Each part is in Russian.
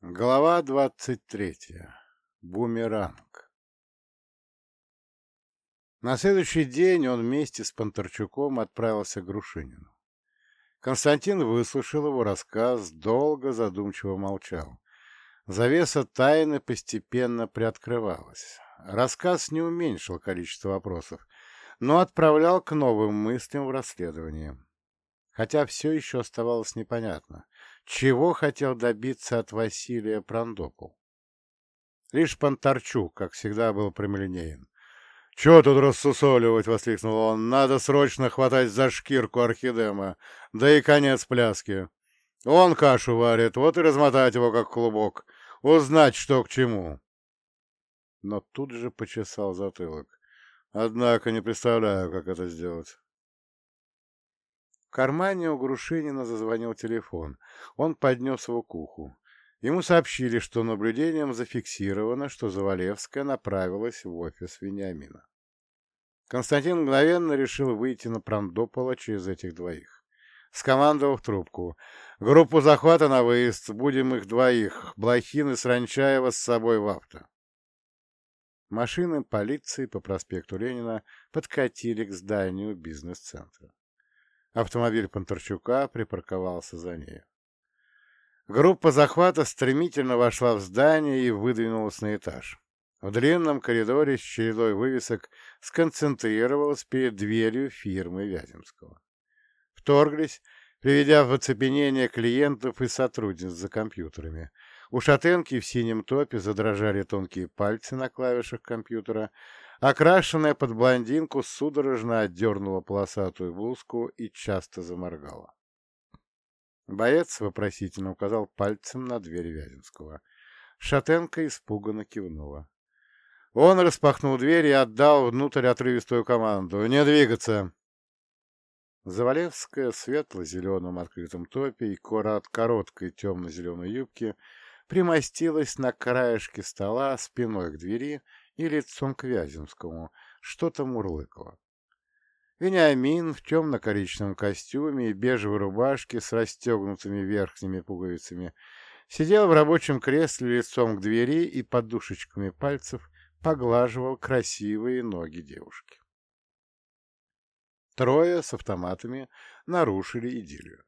Глава двадцать третья. Бумеранг. На следующий день он вместе с Понтарчуком отправился к Грушинину. Константин выслушал его рассказ, долго задумчиво молчал. Завеса тайны постепенно приоткрывалась. Рассказ не уменьшил количество вопросов, но отправлял к новым мыслям в расследовании. Хотя все еще оставалось непонятно, чего хотел добиться от Василия Прандопул. Лишь Понтарчук, как всегда, был прямолинеен. — Чего тут рассусоливать? — воскликнул он. — Надо срочно хватать за шкирку Орхидема, да и конец пляски. Он кашу варит, вот и размотать его, как клубок, узнать, что к чему. Но тут же почесал затылок. Однако не представляю, как это сделать. Кармане у Грушинина зазвонил телефон. Он поднес его к уху. Ему сообщили, что наблюдением зафиксировано, что Завалевская направилась в офис Вениамина. Константин мгновенно решил выйти на Прандопола через этих двоих. Скомандовал в трубку. «Группу захвата на выезд. Будем их двоих. Блохин и Сранчаева с собой в авто». Машины полиции по проспекту Ленина подкатили к зданию бизнес-центра. Автомобиль Понтарчука припарковался за ней. Группа захвата стремительно вошла в здание и выдвинулась на этаж. В длинном коридоре с чередой вывесок сконцентрировалась перед дверью фирмы Вяземского. Вторглись, приведя в оцепенение клиентов и сотрудниц за компьютерами. У шатенки в синем топе задрожали тонкие пальцы на клавишах компьютера, Окрашенная под блондинку судорожно отдернула полосатую блузку и часто заморгала. Боец вопросительно указал пальцем на дверь Вяземского. Шатенка испуганно кивнула. Он распахнул дверь и отдал внутрь отрывистую команду. «Не двигаться!» Завалевская светло-зеленом открытом топе и корот короткой темно-зеленой юбке примостилась на краешке стола спиной к двери и лицом к Вяземскому, что-то мурлыкало. Вениамин в темно-коричневом костюме и бежевой рубашке с расстегнутыми верхними пуговицами сидел в рабочем кресле лицом к двери и подушечками пальцев поглаживал красивые ноги девушки. Трое с автоматами нарушили идиллию.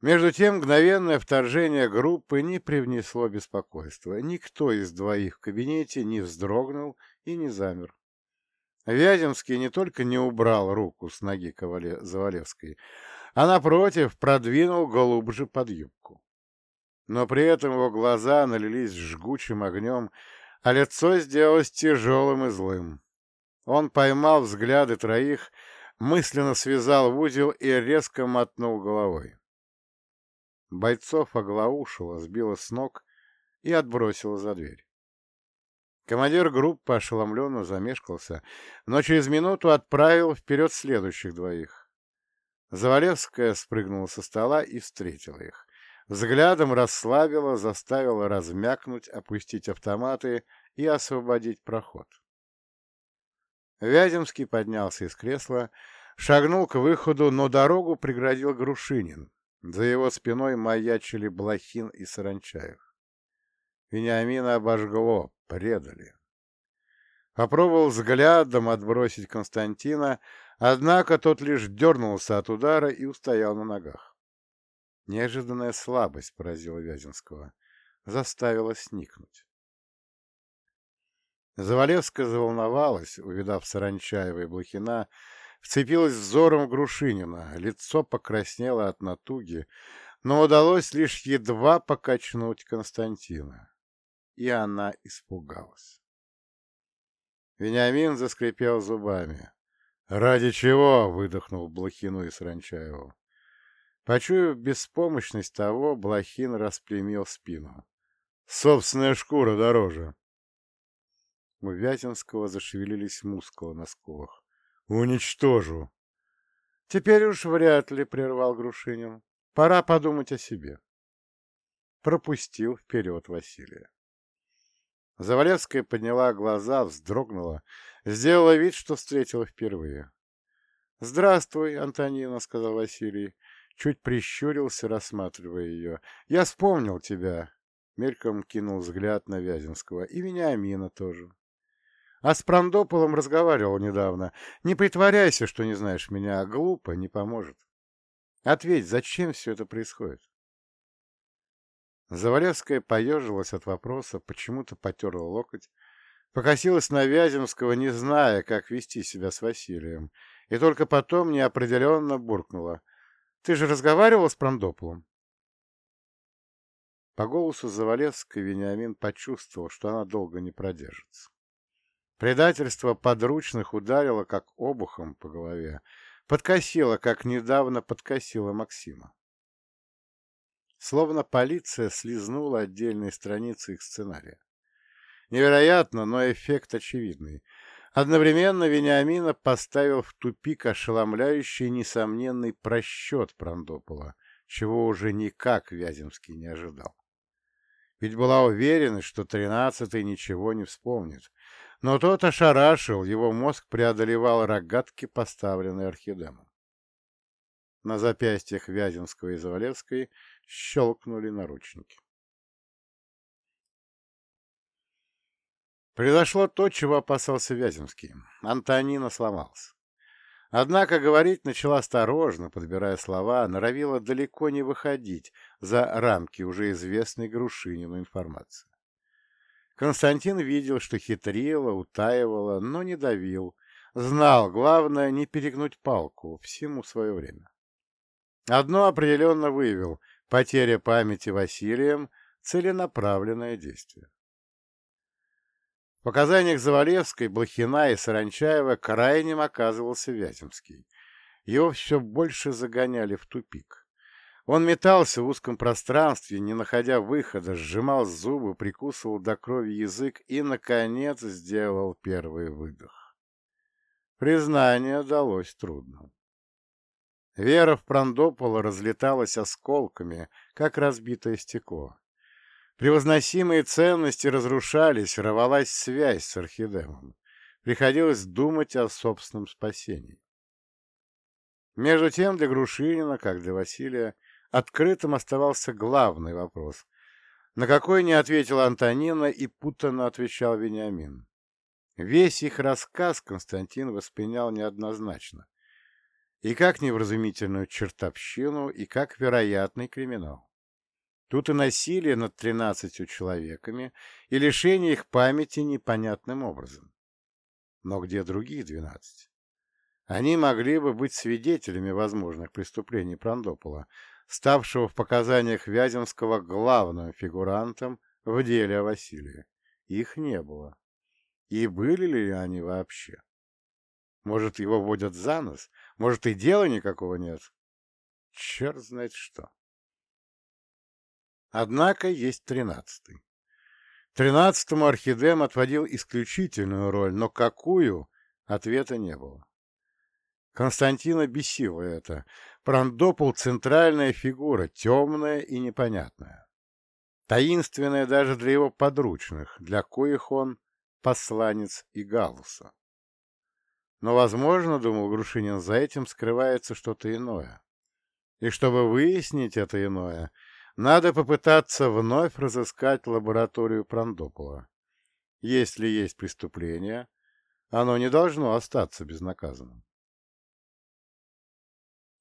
Между тем, мгновенное вторжение группы не привнесло беспокойства. Никто из двоих в кабинете не вздрогнул и не замер. Вяземский не только не убрал руку с ноги Ковале... Завалевской, а, напротив, продвинул глубже под юбку. Но при этом его глаза налились жгучим огнем, а лицо сделалось тяжелым и злым. Он поймал взгляды троих, мысленно связал в узел и резко мотнул головой. Бойцов оглаушила, сбила с ног и отбросила за дверь. Командир группы ошеломленно замешкался, но через минуту отправил вперед следующих двоих. Завалевская спрыгнула со стола и встретила их. Взглядом расслабила, заставила размякнуть, опустить автоматы и освободить проход. Вяземский поднялся из кресла, шагнул к выходу, но дорогу преградил Грушинин, за его спиной маячили Блохин и Саранчаев. Вениамина обожгло, предали. Попробовал взглядом отбросить Константина, однако тот лишь дернулся от удара и устоял на ногах. Неожиданная слабость поразила Вяземского, заставила сникнуть. Завалевская заволновалась, увидав Саранчаева и Блохина, вцепилась взором в Грушинина, лицо покраснело от натуги, но удалось лишь едва покачнуть Константина. И она испугалась. Вениамин заскрипел зубами. «Ради чего?» — выдохнул Блохину и Сранчаеву. Почуяв беспомощность того, Блохин распрямил спину. «Собственная шкура дороже!» У Вяземского зашевелились мускулы на скулах. Уничтожу. Теперь уж вряд ли, прервал Грушинин. Пора подумать о себе. Пропустил вперед Василия. Завалевская подняла глаза, вздрогнула, сделала вид, что встретила впервые. — Здравствуй, Антонина, — сказал Василий. Чуть прищурился, рассматривая ее. — Я вспомнил тебя. Мельком кинул взгляд на Вяземского. И Вениамина тоже. А с Прандополом разговаривал недавно. Не притворяйся, что не знаешь меня, глупо не поможет. Ответь, зачем все это происходит? Завалевская поежилась от вопроса, почему-то потерла локоть, покосилась на Вяземского, не зная, как вести себя с Василием, и только потом неопределенно буркнула. — Ты же разговаривал с Прандополом? По голосу Завалевской Вениамин почувствовал, что она долго не продержится. Предательство подручных ударило, как обухом по голове, подкосило, как недавно подкосило Максима. Словно полиция слизнула отдельные страницы их сценария. Невероятно, но эффект очевидный. Одновременно Вениамина поставил в тупик ошеломляющий несомненный просчет Прандопола, чего уже никак Вяземский не ожидал. Ведь была уверенность, что тринадцатый ничего не вспомнит. Но тот ошарашил, его мозг преодолевал рогатки, поставленные орхидемом. На запястьях Вяземского и Завалевской щелкнули наручники. Произошло то, чего опасался Вяземский. Антонина сломался. Однако говорить начала осторожно, подбирая слова, норовила далеко не выходить за рамки уже известной Грушинину информации. Константин видел, что хитрила, утаивала, но не давил. Знал, главное не перегнуть палку, всему свое время. Одно определенно выявил — потеря памяти Василием — целенаправленное действие. В показаниях Завалевской, Блохина и Саранчаева крайним оказывался Вяземский. Его все больше загоняли в тупик. Он метался в узком пространстве, не находя выхода, сжимал зубы, прикусывал до крови язык и, наконец, сделал первый выдох. Признание далось трудно. Вера в Прандопола разлеталась осколками, как разбитое стекло. Превозносимые ценности разрушались, рвалась связь с Архидемом. Приходилось думать о собственном спасении. Между тем для Грушинина, как для Василия, открытым оставался главный вопрос, на какой не ответила Антонина и путанно отвечал Вениамин. Весь их рассказ Константин воспринял неоднозначно, и как невразумительную чертовщину, и как вероятный криминал. Тут и насилие над тринадцатью человеками, и лишение их памяти непонятным образом. Но где другие двенадцать? Они могли бы быть свидетелями возможных преступлений Прандопола, ставшего в показаниях Вяземского главным фигурантом в деле о Василии. Их не было. И были ли они вообще? Может, его водят за нос? Может, и дела никакого нет? Черт знает что. Однако есть тринадцатый. Тринадцатому Орхидем отводил исключительную роль, но какую, ответа не было. Константина бесило это. Прандопол — центральная фигура, темная и непонятная. Таинственная даже для его подручных, для коих он посланец и Галуса. Но, возможно, думал Грушинин, за этим скрывается что-то иное. И чтобы выяснить это иное, надо попытаться вновь разыскать лабораторию Прандопола. Если есть преступление, оно не должно остаться безнаказанным.